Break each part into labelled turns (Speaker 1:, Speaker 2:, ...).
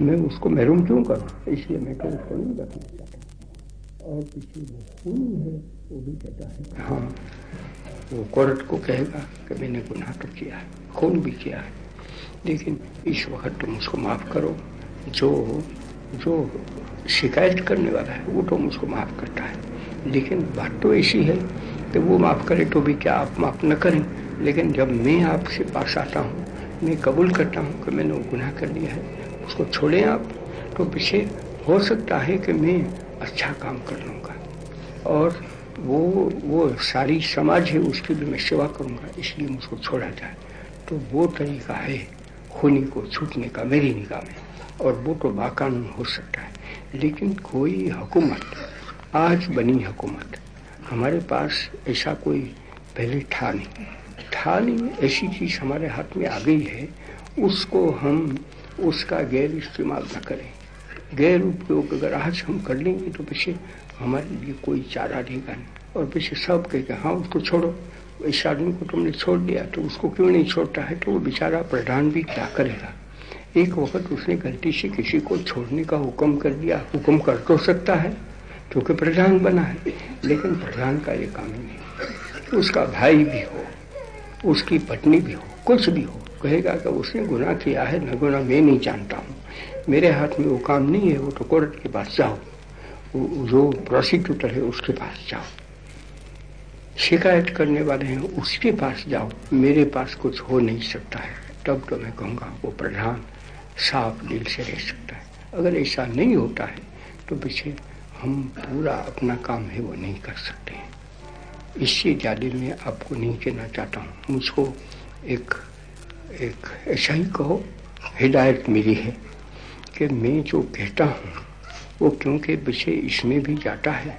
Speaker 1: मैं उसको महरूम क्यों करूँ? इसलिए मैं तो उसको नहीं रखना चाहता। और पीछे वो खून है, वो भी कहता है। हाँ वो कोर्ट को कहेगा कि मैंने गुनाह तो किया है, खून भी किया है। लेकिन इस वक्त तुम उसको माफ़ करो। जो जो शिकायत करने वाला है, वो तो मुझको माफ़ करता है। लेकिन बात तो ऐसी है कि वो माफ़ करे तो भी क्या आप माफ़ न करें। लेकिन जब मैं आपसे पास आता हूँ, मैं कबूल करता हूँ कि मैंने वो गुनाह कर लिया है उसको छोड़ें आप तो पीछे हो सकता है कि मैं अच्छा काम कर लूँगा। और वो वो सारी समाज है, उसकी भी मैं सेवा करूँगा, इसलिए मुझको छोड़ा जाए। तो वो तरीका है खूनी को छूटने का, मेरी निगाह में। और वो तो बाकानून हो सकता है। लेकिन कोई हुकूमत, आज बनी हुकूमत, हमारे पास ऐसा कोई पहले था नहीं। था नहीं, ऐसी चीज़ हमारे हाथ में आ गई है, उसको हम उसका गैर इस्तेमाल न करें। गैर उपयोग अगर आज हम कर लेंगे तो पीछे हमारे लिए कोई चारा रहेगा नहीं। और पीछे सब कहेगा हाँ उसको छोड़ो। इस आदमी को तुमने छोड़ दिया तो उसको क्यों नहीं छोड़ता है? तो वो बेचारा प्रधान भी क्या करेगा? एक वक्त उसने गलती से किसी को छोड़ने का हुक्म कर दिया। हुक्म कर तो सकता है, क्योंकि प्रधान बना है। लेकिन प्रधान का ये काम नहीं उसका भाई भी हो उसकी पत्नी भी हो, कुछ भी हो, कहेगा कि उसने गुनाह किया है, न गुना मैं नहीं जानता हूँ। मेरे हाथ में वो काम नहीं है, वो तो कोर्ट के पास जाओ। जो प्रोसिक्यूटर है, उसके पास जाओ। शिकायत करने वाले हैं, उसके पास जाओ। मेरे पास कुछ हो नहीं सकता है। तब तो मैं कहूँगा, वो प्रधान साफ़ दिल से रह सकता है। अगर ऐसा नहीं होता है तो पीछे हम पूरा अपना काम है, वो नहीं कर सकते इससे ज़्यादा मैं आपको नहीं कहना चाहता हूँ। मुझको एक एक ऐसा ही कहो, हिदायत मिली है कि मैं जो कहता हूँ, वो क्योंकि पीछे इसमें भी जाता है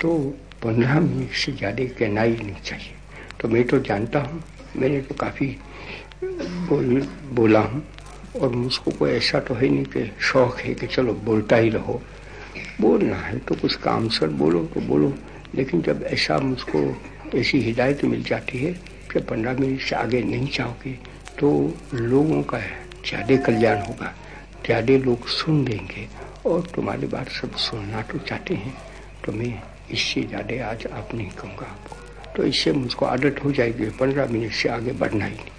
Speaker 1: तो पंद्रह मिनट से ज़्यादा कहना ही नहीं चाहिए। तो मैं तो जानता हूँ, मैंने तो काफ़ी बोल, बोला हूँ, और मुझको कोई ऐसा तो है नहीं कि शौक है कि चलो बोलता ही रहो। बोलना है तो कुछ काम सर बोलो तो बोलो। लेकिन जब ऐसा मुझको ऐसी हिदायत मिल जाती है कि पंद्रह मिनट से आगे नहीं चाहोगे तो लोगों का ज़्यादा कल्याण होगा, ज़्यादा लोग सुन लेंगे और तुम्हारी बात सब सुनना तो चाहते हैं तो मैं इससे ज़्यादा आज आप नहीं कहूँगा आपको। तो इससे मुझको आदत हो जाएगी, पंद्रह मिनट से आगे बढ़ना ही नहीं।